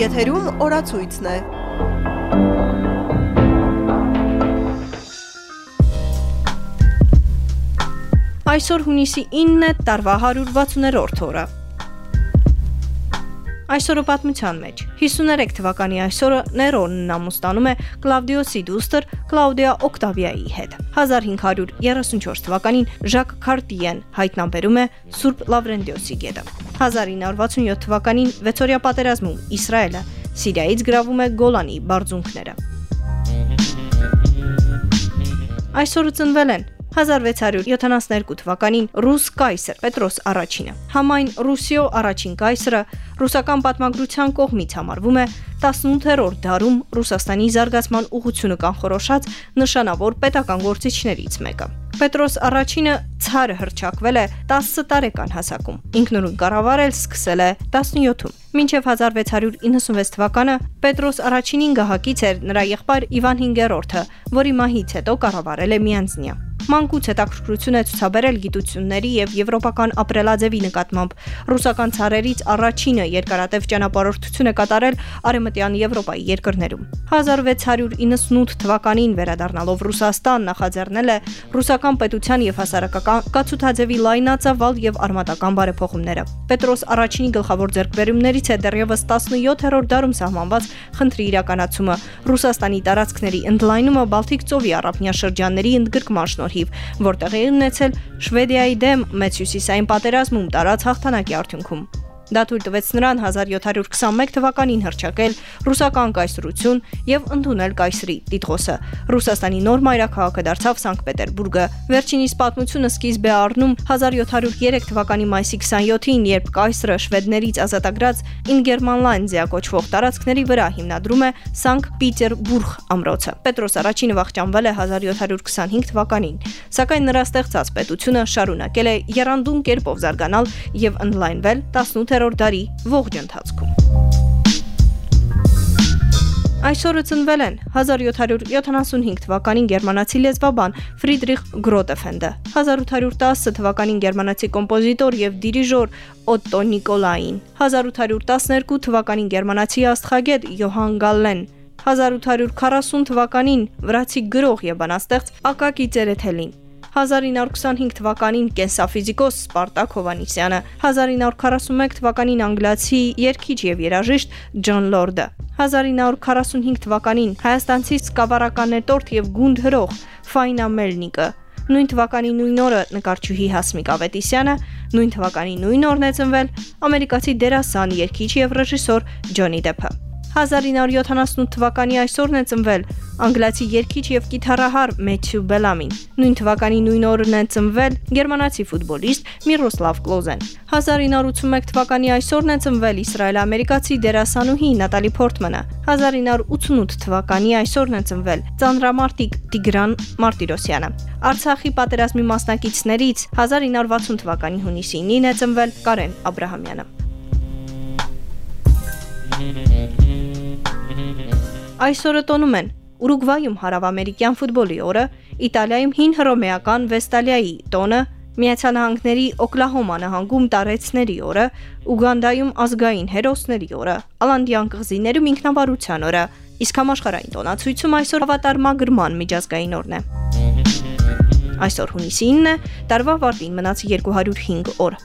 Եթերում օրացույցն է։ Այսօր հունիսի 9-ն է, տարվա 160-րդ օրը։ Այսօրը պատմության մեջ. 53 թվականի այսօրը Ներոնն ամուսնանում է Կլավդիոսի դուստր Կլաուդիա Օկտավիայի հետ։ 1534 թվականին Ժակ Քարտիեն հայտնաբերում է Սուրբ Լավրենտիոսի գետը։ 1967 թվականին Վեցորիա պատերազմում Իսրայելը Սիրիայից գրավում է Գոլանի բարձունքները։ Այսօրը ծնվել են 1672 թվականին ռուս կայսր Պետրոս առաջինը։ Համայն Ռուսիո առաջին կայսրը ռուսական պատմագրության կողմից համարվում է 18-րդ դարում Ռուսաստանի զարգացման ուղղությունը կանխորոշած նշանավոր պետական գործիչներից մեկը։ Պետրոս առաջինը ցարը հրճակվել է 10 տարեկան հասակում։ Ինքնուրույն կառավարել սկսել է 17-ում։ Մինչև 1696 թվականը Պետրոս առաջինին գահակից էր նրա եղբայր Իվան 5-րդը, որի մահից հետո կառավարել է միանձնյա մանկուց հետաքրքրություն է ցուցաբերել գիտությունների եւ եվրոպական ապրելաձևի նկատմամբ։ Ռուսական ցարերից առաջինը երկարատև ճանապարհորդություն է կատարել Արեմտյան Եվրոպայի երկրներում։ 1698 թվականին վերադառնալով Ռուսաստան նախաձեռնել է ռուսական պետության եւ հասարակական կացութաձևի լայնածավալ եւ արմատական բարեփոխումները։ Պետրոս առաջինի գլխավոր ձեռքբերումներից է դեռևս 17-րդ դարում սահմանված խնդրի իրականացումը Ռուսաստանի տարածքների ընդլայնումը Բալթիկ ծովի առափնյա շրջանների ընդգրկման շնորհիվ, որտեղ է ունեցել Շվեդիայի դեմ մեծ հյուսիսային պատերազմում տարած հաղթանակի արդյունքում։ Դա թույլ տվեց նրան 1721 թվականին հրճակել ռուսական կայսրություն եւ ընդունել կայսրի տիտղոսը։ Ռուսաստանի նոր մայրաքաղաքը դարձավ Սանկտ Պետերբուրգը։ Վերջինիս պատմությունը սկիզբ է առնում 1703 թվականի մայիսի 27-ին, երբ կայսրը շվեդներից ազատագրած Ինգերմանլանդիա կոչվող տարածքների վրա հիմնադրում է Սանկտ Պետերբուրգ ամրոցը։ Պետրոս առաջինը վախճանվել է 1725 թվականին, սակայն նրա ստեղծած պետությունը շարունակել է երանդուն կերպով զարգանալ եւ ընդլայնվել 18 20-րդ դարի ողջ ընթացքում։ Այսօրը ծնվել են 1775 թվականին գերմանացի լեզվաբան Ֆրիդրիխ Գրոտեֆենդը, 1810 թվականին գերմանացի կոմպոզիտոր եւ դիրիժոր Օտտո Նիկոլային, 1812 թվականին գերմանացի աստղագետ Յոհան Գալլեն, 1840 թվականին վրացի գրող եւ բանաստեղծ Ակակի Ծերեթելին, 1925 թվականին կենսաֆիզիկոս Սպարտակ Հովանիսյանը, 1941 թվականին անգլիացի երգիչ եւ երաժիշտ Ջոն Լորդը, 1945 թվականին հայաստանցի սկավառականետորդ եւ գունդ հրող Ֆայնա Մելնիկը, նույն թվականի նույն օրը նկարչուհի Հասմիկ Ավետիսյանը, նույն թվականի նույն օրն է ծնվել ամերիկացի դերասան, երգիչ եւ ռեժիսոր Ջոնի Դեփը։ 1978 թվականի այսօրն է ծնվել անգլիացի երգիչ եւ գիտարահար Մեթյու Բելամին։ Նույն թվականի նույն օրն է ծնվել գերմանացի ֆուտբոլիստ Միրոսլավ Կլոզեն։ 1981 թվականի այսօրն է ծնվել իսրայել-ամերիկացի դերասանուհի Նատալի Փորտմանը։ 1988 թվականի այսօրն է ծնվել ծանրամարտիկ Տիգրան Մարտիրոսյանը։ Արցախի պատերազմի մասնակիցներից 1960 թվականի հունիսի 9-ին է ծնվել Կարեն Աբ รา համյանը։ Այսօրը տոնում են Ուրուգվայում հարավամերիկյան ֆուտբոլի օրը, Իտալիայում հին հռոմեական Վեստալիայի տոնը, Միացյալ Նահանգների Օկլահոմա նահանգում տարեցների օրը, Ուգանդայում ազգային հերոսների օրը, Ալանդյան կղզիներում ինքնավարության օրը, իսկ համաշխարհային տոնացույցում այսօր ավատարմագրման միջազգային օրն է։ Այսօր հունիսի 9-ն է, տարվա վարտին մնաց 205 օր։